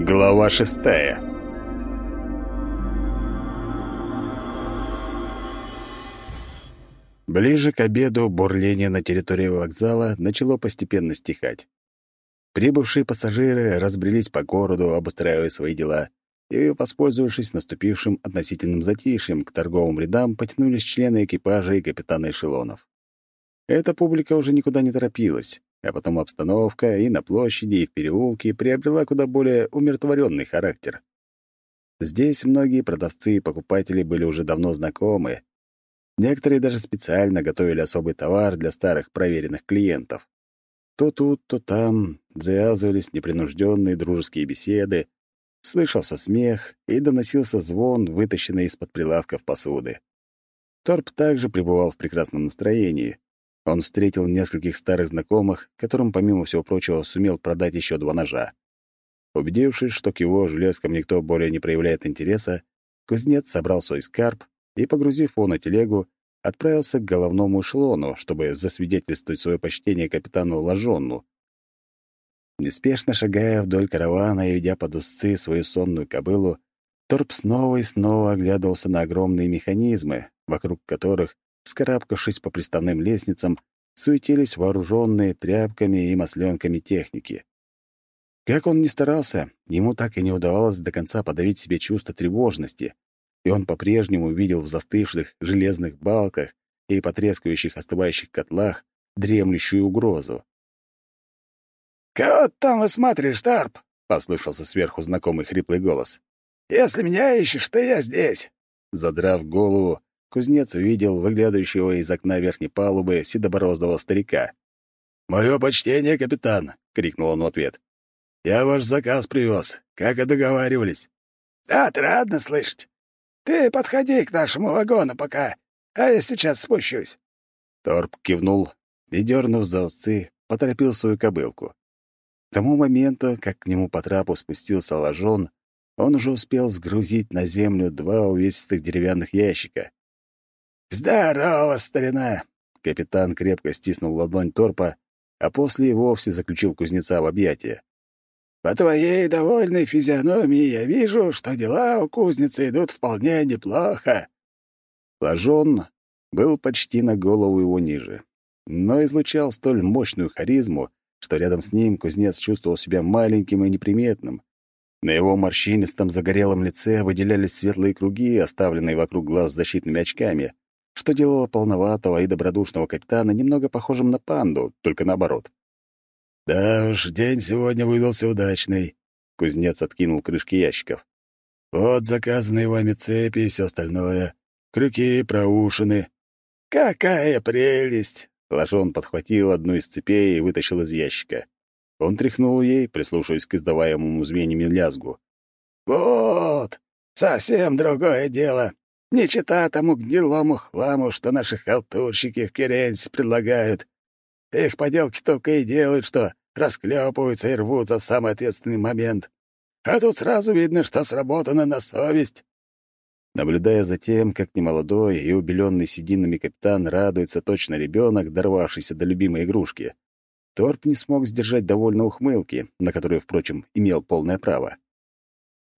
Глава шестая Ближе к обеду бурление на территории вокзала начало постепенно стихать. Прибывшие пассажиры разбрелись по городу, обустраивая свои дела, и, воспользовавшись наступившим относительным затишьем, к торговым рядам потянулись члены экипажа и капитаны эшелонов. Эта публика уже никуда не торопилась, а потом обстановка и на площади, и в переулке приобрела куда более умиротворенный характер. Здесь многие продавцы и покупатели были уже давно знакомы. Некоторые даже специально готовили особый товар для старых проверенных клиентов. То тут, то там завязывались непринужденные дружеские беседы, слышался смех и доносился звон, вытащенный из-под прилавков посуды. Торп также пребывал в прекрасном настроении. Он встретил нескольких старых знакомых, которым, помимо всего прочего, сумел продать еще два ножа. Убедившись, что к его железкам никто более не проявляет интереса, кузнец собрал свой скарб и, погрузив его на телегу, отправился к головному эшелону, чтобы засвидетельствовать свое почтение капитану Лажонну. Неспешно шагая вдоль каравана и ведя под узцы свою сонную кобылу, Торп снова и снова оглядывался на огромные механизмы, вокруг которых, скарабкавшись по приставным лестницам, суетились вооруженные тряпками и масленками техники. Как он ни старался, ему так и не удавалось до конца подавить себе чувство тревожности, и он по-прежнему видел в застывших железных балках и потрескивающих остывающих котлах дремлющую угрозу. «Кого там высматриваешь, Тарп?» — послышался сверху знакомый хриплый голос. «Если меня ищешь, то я здесь». Задрав голову, кузнец увидел выглядывающего из окна верхней палубы седобороздого старика. «Мое почтение, капитан!» — крикнул он в ответ. «Я ваш заказ привез, как и договаривались». «Отрадно слышать. Ты подходи к нашему вагону пока, а я сейчас спущусь». Торп кивнул и, дернув за усы, поторопил свою кобылку. К тому моменту, как к нему по трапу спустился ложон, он уже успел сгрузить на землю два увесистых деревянных ящика. «Здорово, старина!» Капитан крепко стиснул ладонь торпа, а после и вовсе заключил кузнеца в объятия. По твоей довольной физиономии я вижу, что дела у кузницы идут вполне неплохо». Ложон был почти на голову его ниже, но излучал столь мощную харизму, что рядом с ним кузнец чувствовал себя маленьким и неприметным. На его морщинистом загорелом лице выделялись светлые круги, оставленные вокруг глаз защитными очками, что делало полноватого и добродушного капитана немного похожим на панду, только наоборот. «Да уж, день сегодня выдался удачный», — кузнец откинул крышки ящиков. «Вот заказанные вами цепи и все остальное. Крюки, проушины». «Какая прелесть!» Лажон подхватил одну из цепей и вытащил из ящика. Он тряхнул ей, прислушиваясь к издаваемому звеньями лязгу. «Вот! Совсем другое дело. Не чита тому гнилому хламу, что наши халтурщики в Керенсе предлагают. Их поделки только и делают, что расклепываются и рвутся в самый ответственный момент. А тут сразу видно, что сработано на совесть. Наблюдая за тем, как немолодой и убеленный сединами капитан радуется точно ребенок, дорвавшийся до любимой игрушки, Торп не смог сдержать довольно ухмылки, на которую, впрочем, имел полное право.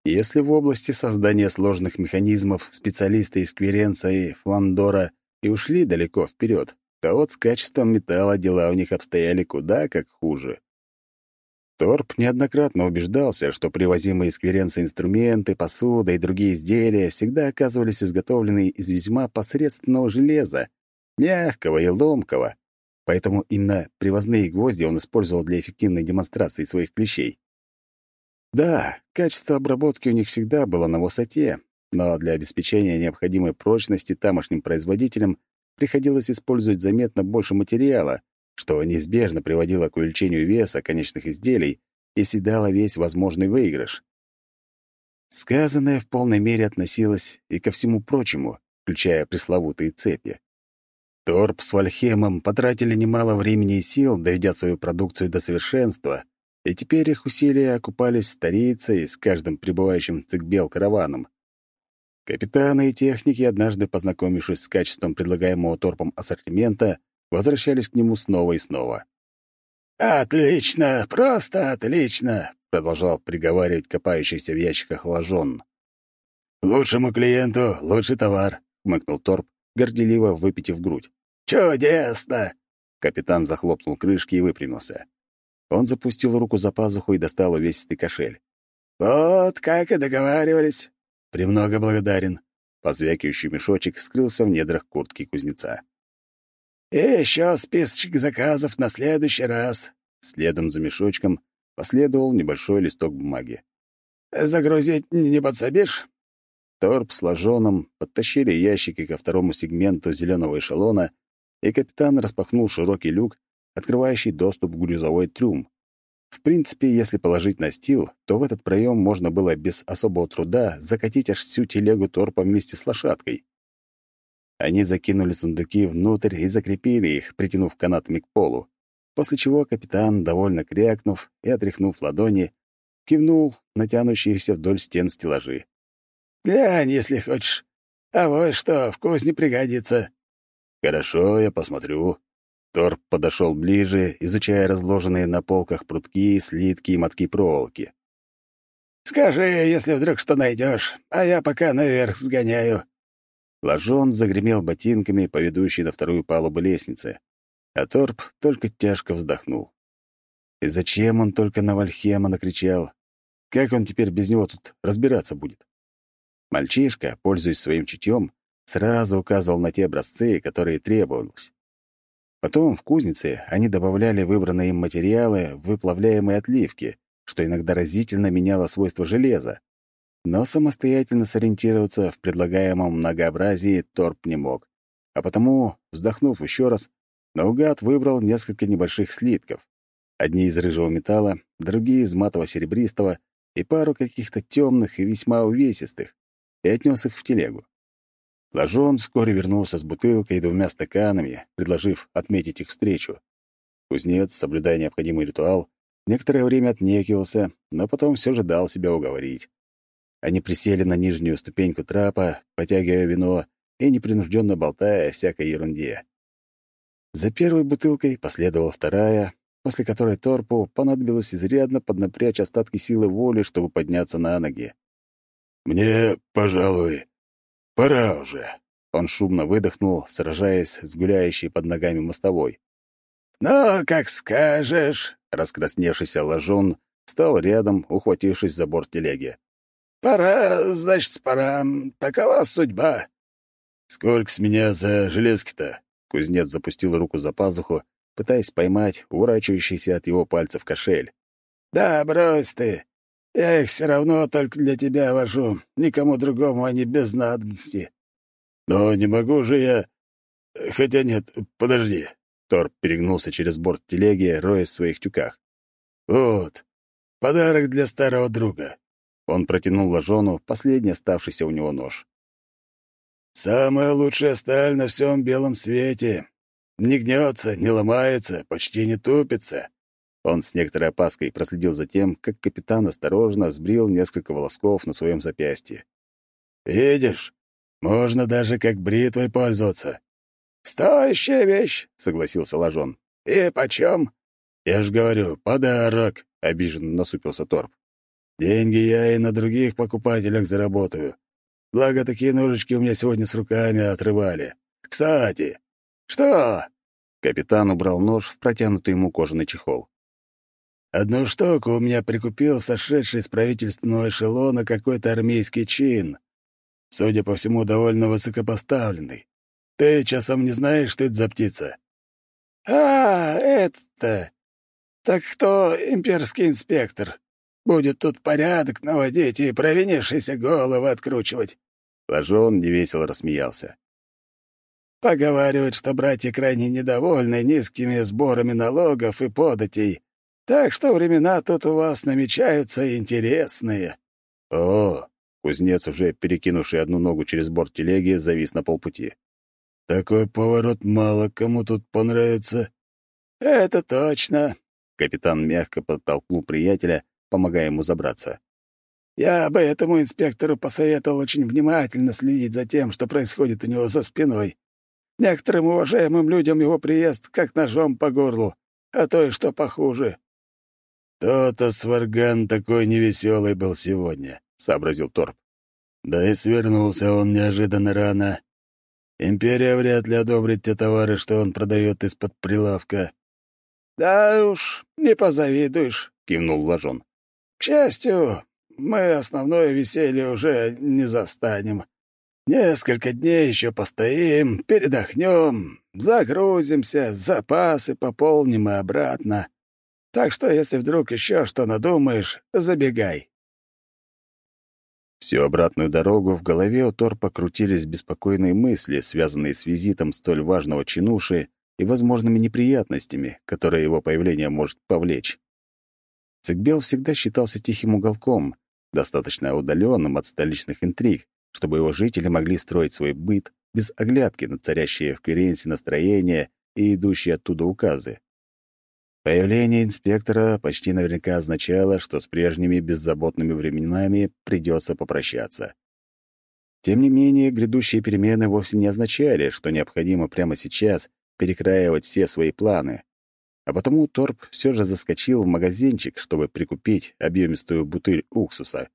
Если в области создания сложных механизмов специалисты из Кверенца и Фландора и ушли далеко вперед, то вот с качеством металла дела у них обстояли куда как хуже. Торп неоднократно убеждался, что привозимые из Кверенца инструменты, посуда и другие изделия всегда оказывались изготовлены из весьма посредственного железа, мягкого и ломкого, поэтому именно привозные гвозди он использовал для эффективной демонстрации своих клещей. Да, качество обработки у них всегда было на высоте, но для обеспечения необходимой прочности тамошним производителям приходилось использовать заметно больше материала, что неизбежно приводило к увеличению веса конечных изделий и съедало весь возможный выигрыш. Сказанное в полной мере относилось и ко всему прочему, включая пресловутые цепи. Торп с Вальхемом потратили немало времени и сил, доведя свою продукцию до совершенства, и теперь их усилия окупались старицей с каждым прибывающим цикбел караваном. Капитаны и техники, однажды познакомившись с качеством предлагаемого торпом ассортимента, возвращались к нему снова и снова. «Отлично, просто отлично!» — продолжал приговаривать копающийся в ящиках ложон. «Лучшему клиенту лучший товар», — хмыкнул Торп, горделиво выпитив грудь. «Чудесно!» Капитан захлопнул крышки и выпрямился. Он запустил руку за пазуху и достал увесистый кошель. «Вот, как и договаривались. Премного благодарен». Позвякивающий мешочек скрылся в недрах куртки кузнеца. «И еще списочек заказов на следующий раз». Следом за мешочком последовал небольшой листок бумаги. «Загрузить не подсобишь?» Торп с ложоном подтащили ящики ко второму сегменту зеленого эшелона, и капитан распахнул широкий люк, открывающий доступ к грузовой трюм. В принципе, если положить настил, то в этот проем можно было без особого труда закатить аж всю телегу торпа вместе с лошадкой. Они закинули сундуки внутрь и закрепили их, притянув канатами к полу, после чего капитан, довольно крякнув и отряхнув ладони, кивнул на тянущиеся вдоль стен стеллажи. «Глянь, если хочешь. А вот что, вкус не пригодится». «Хорошо, я посмотрю». Торп подошел ближе, изучая разложенные на полках прутки, слитки и мотки проволоки. «Скажи, если вдруг что найдешь, а я пока наверх сгоняю». Ложон загремел ботинками по ведущей на вторую палубу лестницы, а Торп только тяжко вздохнул. И зачем он только на Вальхема накричал? Как он теперь без него тут разбираться будет? Мальчишка, пользуясь своим чутьем, сразу указывал на те образцы, которые требовалось. Потом в кузнице они добавляли выбранные им материалы в выплавляемые отливки, что иногда разительно меняло свойства железа. Но самостоятельно сориентироваться в предлагаемом многообразии Торп не мог. А потому, вздохнув еще раз, наугад выбрал несколько небольших слитков. Одни из рыжего металла, другие из матово-серебристого и пару каких-то темных и весьма увесистых и отнес их в телегу. Ложон вскоре вернулся с бутылкой и двумя стаканами, предложив отметить их встречу. Кузнец, соблюдая необходимый ритуал, некоторое время отнекивался, но потом все же дал себя уговорить. Они присели на нижнюю ступеньку трапа, потягивая вино и непринужденно болтая о всякой ерунде. За первой бутылкой последовала вторая, после которой Торпу понадобилось изрядно поднапрячь остатки силы воли, чтобы подняться на ноги. «Мне, пожалуй, пора уже». Он шумно выдохнул, сражаясь с гуляющей под ногами мостовой. «Ну, как скажешь», — раскрасневшийся ложон стал рядом, ухватившись за борт телеги. «Пора, значит, пора. Такова судьба». «Сколько с меня за железки-то?» Кузнец запустил руку за пазуху, пытаясь поймать уворачивающийся от его пальцев кошель. «Да, брось ты. Я их все равно только для тебя вожу, никому другому они без надобности. Но не могу же я... Хотя нет, подожди. Торп перегнулся через борт телеги, роясь в своих тюках. Вот, подарок для старого друга. Он протянул ложону последний оставшийся у него нож. «Самая лучшая сталь на всем белом свете. Не гнется, не ломается, почти не тупится. Он с некоторой опаской проследил за тем, как капитан осторожно сбрил несколько волосков на своем запястье. «Видишь, можно даже как бритвой пользоваться». «Стоящая вещь», — согласился Ложон. «И почем?» «Я ж говорю, подарок», — обиженно насупился Торп. «Деньги я и на других покупателях заработаю. Благо, такие ножички у меня сегодня с руками отрывали. Кстати...» «Что?» Капитан убрал нож в протянутый ему кожаный чехол. Одну штуку у меня прикупил сошедший с правительственного эшелона какой-то армейский чин. Судя по всему, довольно высокопоставленный. Ты часом не знаешь, что это за птица? А, это Так кто имперский инспектор? Будет тут порядок наводить и провинившиеся головы откручивать. Ложон невесело рассмеялся. Поговаривают, что братья крайне недовольны низкими сборами налогов и податей, так что времена тут у вас намечаются интересные». «О!» — кузнец, уже перекинувший одну ногу через борт телеги, завис на полпути. «Такой поворот мало кому тут понравится». «Это точно!» — капитан мягко подтолкнул приятеля, помогая ему забраться. «Я бы этому инспектору посоветовал очень внимательно следить за тем, что происходит у него за спиной. Некоторым уважаемым людям его приезд как ножом по горлу, а то и что похуже. «То-то Сварган такой невеселый был сегодня», — сообразил Торп. «Да и свернулся он неожиданно рано. Империя вряд ли одобрит те товары, что он продает из-под прилавка». «Да уж, не позавидуешь», — кивнул Лажон. «К счастью, мы основное веселье уже не застанем. Несколько дней еще постоим, передохнем, загрузимся, запасы пополним и обратно. Так что, если вдруг еще что надумаешь, забегай». Всю обратную дорогу в голове у Торпа крутились беспокойные мысли, связанные с визитом столь важного чинуши и возможными неприятностями, которые его появление может повлечь. Цикбел всегда считался тихим уголком, достаточно удаленным от столичных интриг, чтобы его жители могли строить свой быт без оглядки на царящие в Кверенсе настроения и идущие оттуда указы. Появление инспектора почти наверняка означало, что с прежними беззаботными временами придется попрощаться. Тем не менее, грядущие перемены вовсе не означали, что необходимо прямо сейчас перекраивать все свои планы. А потому Торп все же заскочил в магазинчик, чтобы прикупить объемистую бутыль уксуса.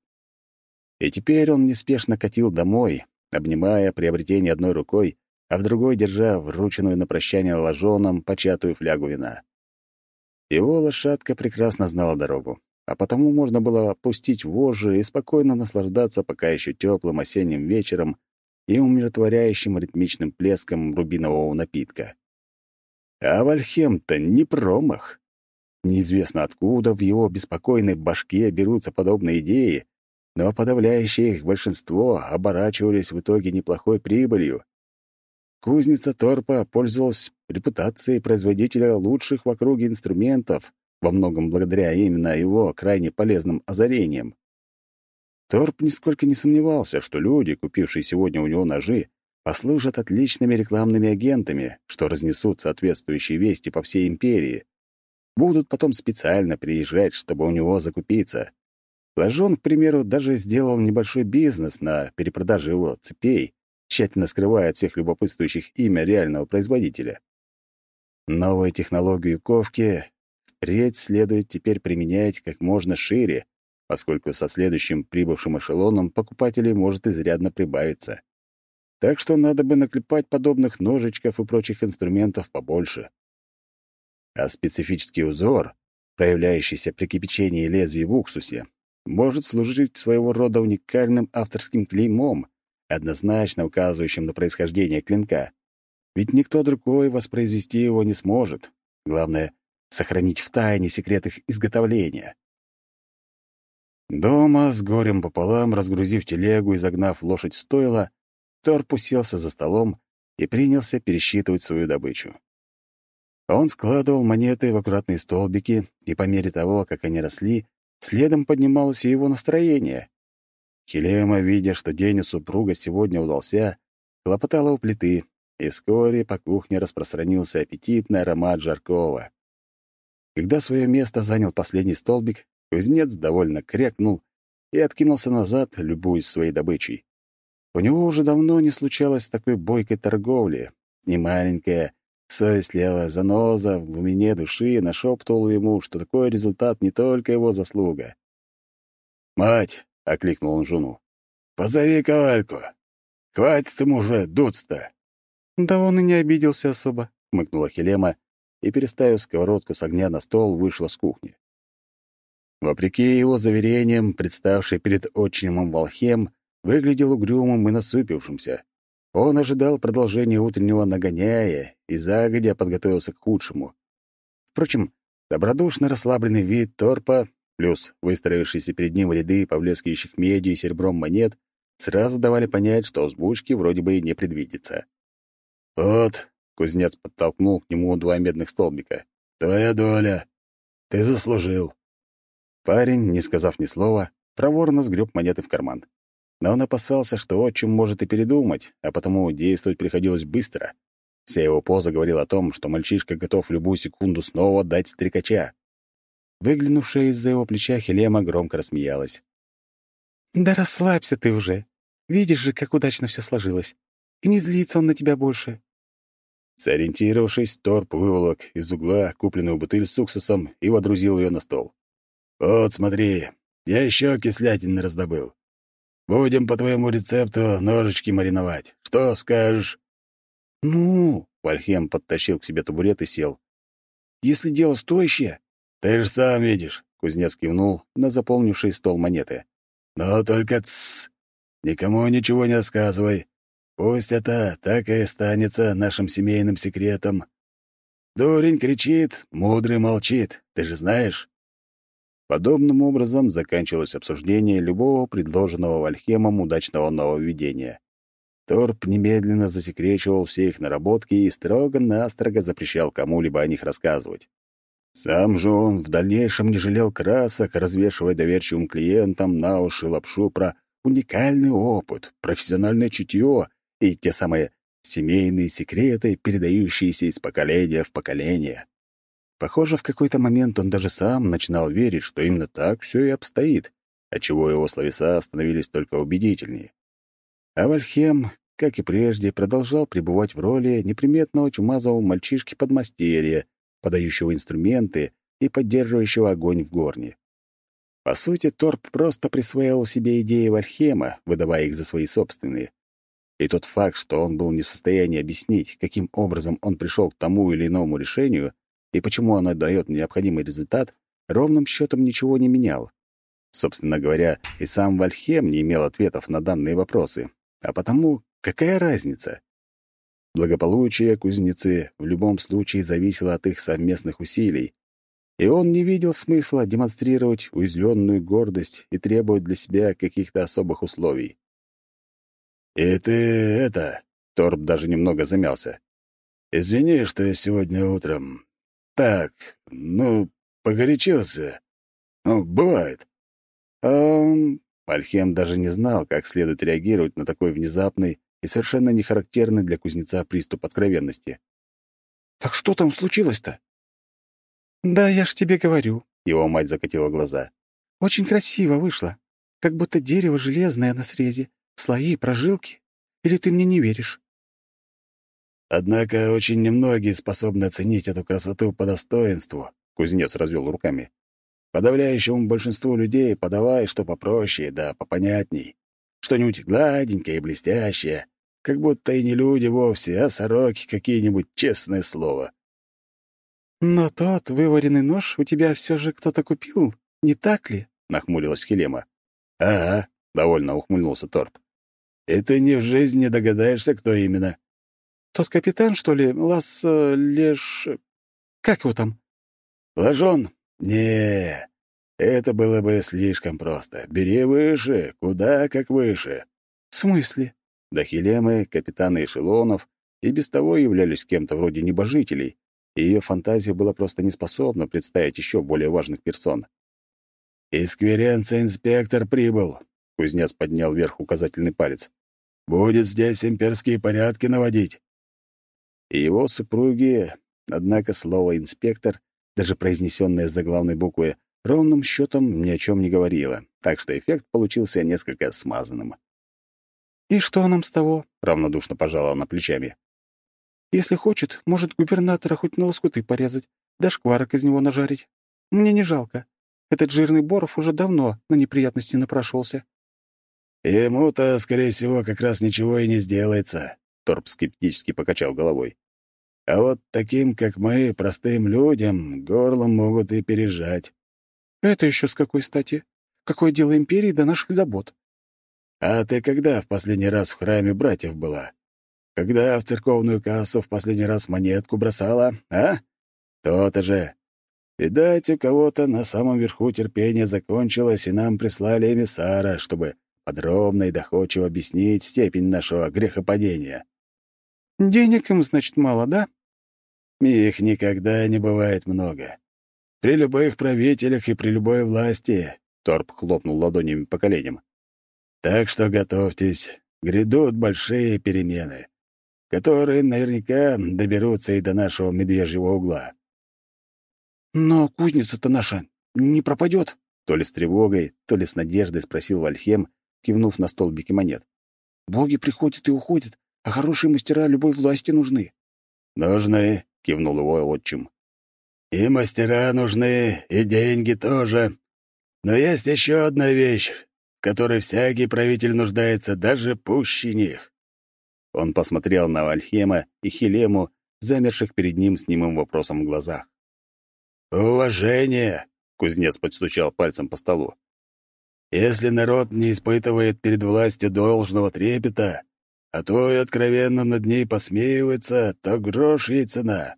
И теперь он неспешно катил домой, обнимая приобретение одной рукой, а в другой держа врученную на прощание ложоном початую флягу вина. Его лошадка прекрасно знала дорогу, а потому можно было опустить вожжи и спокойно наслаждаться пока еще теплым осенним вечером и умиротворяющим ритмичным плеском рубинового напитка. А Вальхем-то не промах. Неизвестно откуда в его беспокойной башке берутся подобные идеи, но подавляющее их большинство оборачивались в итоге неплохой прибылью. Кузница Торпа пользовалась репутацией производителя лучших в округе инструментов, во многом благодаря именно его крайне полезным озарениям. Торп нисколько не сомневался, что люди, купившие сегодня у него ножи, послужат отличными рекламными агентами, что разнесут соответствующие вести по всей империи. Будут потом специально приезжать, чтобы у него закупиться. Ложон, к примеру, даже сделал небольшой бизнес на перепродаже его цепей, тщательно скрывая от всех любопытствующих имя реального производителя. Новую технологию ковки впредь следует теперь применять как можно шире, поскольку со следующим прибывшим эшелоном покупателей может изрядно прибавиться. Так что надо бы наклепать подобных ножичков и прочих инструментов побольше. А специфический узор, проявляющийся при кипячении лезвий в уксусе, может служить своего рода уникальным авторским клеймом, однозначно указывающим на происхождение клинка. Ведь никто другой воспроизвести его не сможет. Главное — сохранить в тайне секрет их изготовления. Дома, с горем пополам, разгрузив телегу и загнав лошадь в стойло, Торп уселся за столом и принялся пересчитывать свою добычу. Он складывал монеты в аккуратные столбики, и по мере того, как они росли, следом поднималось и его настроение. Хелема, видя, что день у супруга сегодня удался, хлопотала у плиты, и вскоре по кухне распространился аппетитный аромат жаркого. Когда свое место занял последний столбик, кузнец довольно крякнул и откинулся назад, любуясь своей добычей. У него уже давно не случалось такой бойкой торговли. Не маленькая, совестливая заноза в глубине души нашептывала ему, что такой результат не только его заслуга. «Мать, — окликнул он жену. «Позови ковальку. Хватит ему уже дуться-то». «Да он и не обиделся особо», — хмыкнула Хелема и, переставив сковородку с огня на стол, вышла с кухни. Вопреки его заверениям, представший перед отчимом Волхем выглядел угрюмым и насупившимся. Он ожидал продолжения утреннего нагоняя и загодя подготовился к худшему. Впрочем, добродушно расслабленный вид торпа плюс выстроившиеся перед ним ряды поблескивающих медью и серебром монет сразу давали понять, что взбучки вроде бы и не предвидится. «Вот», — кузнец подтолкнул к нему два медных столбика, — «твоя доля. Ты заслужил». Парень, не сказав ни слова, проворно сгреб монеты в карман. Но он опасался, что отчим может и передумать, а потому действовать приходилось быстро. Вся его поза говорила о том, что мальчишка готов в любую секунду снова дать стрекача. Выглянувшая из-за его плеча Хелема громко рассмеялась. «Да расслабься ты уже. Видишь же, как удачно все сложилось. И не злится он на тебя больше». Сориентировавшись, Торп выволок из угла купленную бутыль с уксусом и водрузил ее на стол. Вот смотри, я еще кислятины раздобыл. Будем по твоему рецепту ножички мариновать. Что скажешь?» «Ну...» — Вальхем подтащил к себе табурет и сел. «Если дело стоящее...» «Ты же сам видишь», — кузнец кивнул на заполнивший стол монеты. «Но только тссс! Никому ничего не рассказывай. Пусть это так и останется нашим семейным секретом. Дурень кричит, мудрый молчит, ты же знаешь». Подобным образом заканчивалось обсуждение любого предложенного Вальхемом удачного нововведения. Торп немедленно засекречивал все их наработки и строго-настрого запрещал кому-либо о них рассказывать. Сам же он в дальнейшем не жалел красок, развешивая доверчивым клиентам на уши лапшу про уникальный опыт, профессиональное чутье и те самые семейные секреты, передающиеся из поколения в поколение. Похоже, в какой-то момент он даже сам начинал верить, что именно так все и обстоит, отчего его словеса становились только убедительнее. А Вальхем, как и прежде, продолжал пребывать в роли неприметного чумазого мальчишки-подмастерья, подающего инструменты и поддерживающего огонь в горне. По сути, Торп просто присвоил себе идеи Вальхема, выдавая их за свои собственные. И тот факт, что он был не в состоянии объяснить, каким образом он пришел к тому или иному решению и почему оно дает необходимый результат, ровным счетом ничего не менял. Собственно говоря, и сам Вальхем не имел ответов на данные вопросы. А потому какая разница? Благополучие кузнецы в любом случае зависело от их совместных усилий, и он не видел смысла демонстрировать уязвленную гордость и требовать для себя каких-то особых условий. «И ты это...» — Торп даже немного замялся. «Извини, что я сегодня утром... Так, ну, погорячился. Ну, бывает». «Эм...» Альхем даже не знал, как следует реагировать на такой внезапный и совершенно не характерный для кузнеца приступ откровенности. «Так что там случилось-то?» «Да, я ж тебе говорю», — его мать закатила глаза. «Очень красиво вышло. Как будто дерево железное на срезе, Слои, прожилки? Или ты мне не веришь?» «Однако очень немногие способны оценить эту красоту по достоинству», — кузнец развел руками. «Подавляющему большинству людей подавай что попроще, да попонятней. Что-нибудь гладенькое и блестящее, как будто и не люди вовсе, а сороки какие-нибудь, честное слово». «Но тот вываренный нож у тебя все же кто-то купил, не так ли?» — нахмурилась Хелема. «Ага», — довольно ухмыльнулся Торп. И ты ни в жизни не догадаешься, кто именно. Тот капитан, что ли, Лас... Э, Леш... Как его там? Ложон? не Это было бы слишком просто. Бери выше, куда как выше. В смысле? Дахилемы, капитаны эшелонов и без того являлись кем-то вроде небожителей, и ее фантазия была просто не способна представить еще более важных персон. «Искверенца-инспектор прибыл», — кузнец поднял вверх указательный палец. Будет здесь имперские порядки наводить». И его супруги, однако слово «инспектор», даже произнесенное за главной буквы, ровным счетом ни о чем не говорило, так что эффект получился несколько смазанным. «И что нам с того?» — равнодушно пожала она плечами. «Если хочет, может губернатора хоть на лоскуты порезать, да шкварок из него нажарить. Мне не жалко. Этот жирный Боров уже давно на неприятности напрашивался. «Ему-то, скорее всего, как раз ничего и не сделается», — Торп скептически покачал головой. «А вот таким, как мы, простым людям, горлом могут и пережать». «Это еще с какой стати? Какое дело империи до наших забот?» «А ты когда в последний раз в храме братьев была? Когда в церковную кассу в последний раз монетку бросала, а? То-то же. Видать, у кого-то на самом верху терпение закончилось, и нам прислали эмиссара, чтобы подробно и доходчиво объяснить степень нашего грехопадения. «Денег им, значит, мало, да?» «Их никогда не бывает много. При любых правителях и при любой власти», — Торп хлопнул ладонями по коленям. «Так что готовьтесь, грядут большие перемены, которые наверняка доберутся и до нашего медвежьего угла». «Но кузница-то наша не пропадет?» То ли с тревогой, то ли с надеждой спросил Вальхем, кивнув на столбики монет. «Боги приходят и уходят, а хорошие мастера любой власти нужны». «Нужны», — кивнул его отчим. «И мастера нужны, и деньги тоже. Но есть еще одна вещь, в которой всякий правитель нуждается даже пуще них». Он посмотрел на Вальхема и Хилему, замерших перед ним с немым вопросом в глазах. «Уважение!» — кузнец подстучал пальцем по столу. «Если народ не испытывает перед властью должного трепета, а то и откровенно над ней посмеивается, то грош ей цена.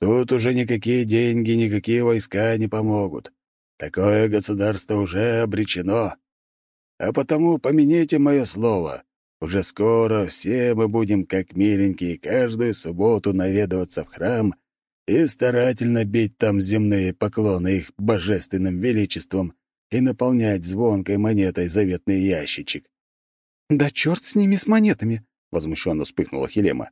Тут уже никакие деньги, никакие войска не помогут. Такое государство уже обречено. А потому помяните мое слово. Уже скоро все мы будем, как миленькие, каждую субботу наведываться в храм и старательно бить там земные поклоны их божественным величеством и наполнять звонкой монетой заветный ящичек. «Да черт с ними, с монетами!» — возмущенно вспыхнула Хелема.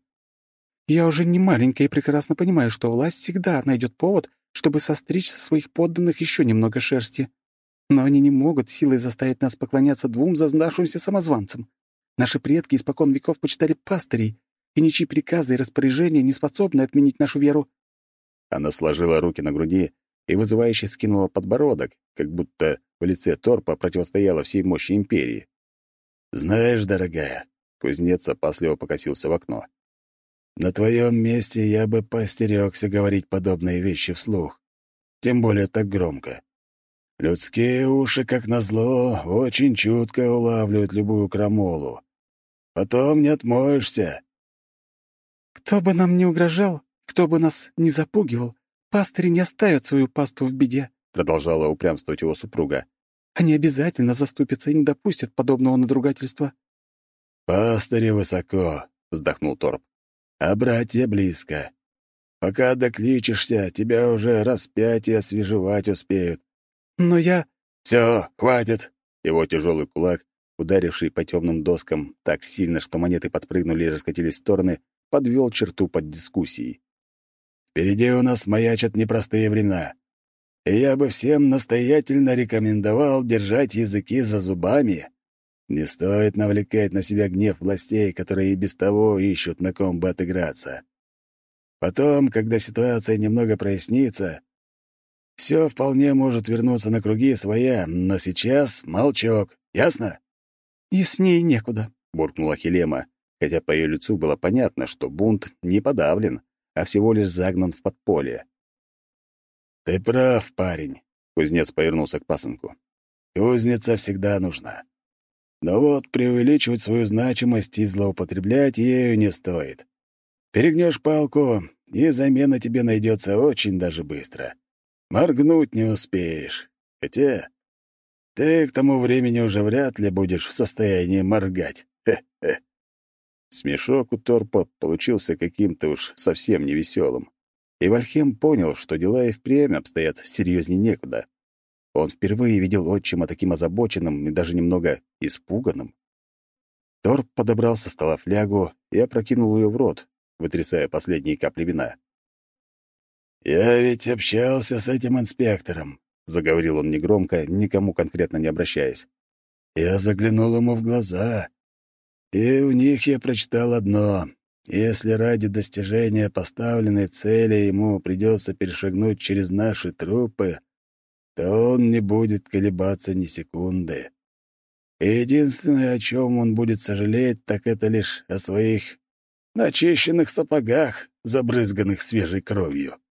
«Я уже не маленькая и прекрасно понимаю, что власть всегда найдет повод, чтобы состричь со своих подданных еще немного шерсти. Но они не могут силой заставить нас поклоняться двум зазнавшимся самозванцам. Наши предки испокон веков почитали пастырей, и ничьи приказы и распоряжения не способны отменить нашу веру». Она сложила руки на груди и вызывающе скинула подбородок, как будто в лице Торпа противостояла всей мощи империи. «Знаешь, дорогая», — кузнец опасливо покосился в окно, «на твоем месте я бы постерегся говорить подобные вещи вслух, тем более так громко. Людские уши, как назло, очень чутко улавливают любую крамолу. Потом не отмоешься». «Кто бы нам не угрожал, кто бы нас не запугивал, пастыри не оставят свою пасту в беде», — продолжала упрямствовать его супруга. Они обязательно заступятся и не допустят подобного надругательства». «Пастыри высоко», — вздохнул Торп, — «а братья близко. Пока докличешься, тебя уже распять и освежевать успеют». «Но я...» «Все, хватит!» Его тяжелый кулак, ударивший по темным доскам так сильно, что монеты подпрыгнули и раскатились в стороны, подвел черту под дискуссией. «Впереди у нас маячат непростые времена и я бы всем настоятельно рекомендовал держать языки за зубами. Не стоит навлекать на себя гнев властей, которые и без того ищут на ком бы отыграться. Потом, когда ситуация немного прояснится, все вполне может вернуться на круги своя, но сейчас молчок, ясно? «И с ней некуда», — буркнула Хелема, хотя по ее лицу было понятно, что бунт не подавлен, а всего лишь загнан в подполье. «Ты прав, парень», — кузнец повернулся к пасынку. «Кузница всегда нужна. Но вот преувеличивать свою значимость и злоупотреблять ею не стоит. Перегнешь палку, и замена тебе найдется очень даже быстро. Моргнуть не успеешь. Хотя ты к тому времени уже вряд ли будешь в состоянии моргать. Хе-хе». Смешок у Торпа получился каким-то уж совсем невеселым. И Вальхем понял, что дела и впрямь обстоят серьезнее некуда. Он впервые видел отчима таким озабоченным и даже немного испуганным. Торп подобрал со стола флягу и опрокинул ее в рот, вытрясая последние капли вина. «Я ведь общался с этим инспектором», — заговорил он негромко, никому конкретно не обращаясь. «Я заглянул ему в глаза, и в них я прочитал одно если ради достижения поставленной цели ему придется перешагнуть через наши трупы, то он не будет колебаться ни секунды. И единственное, о чем он будет сожалеть, так это лишь о своих начищенных сапогах, забрызганных свежей кровью.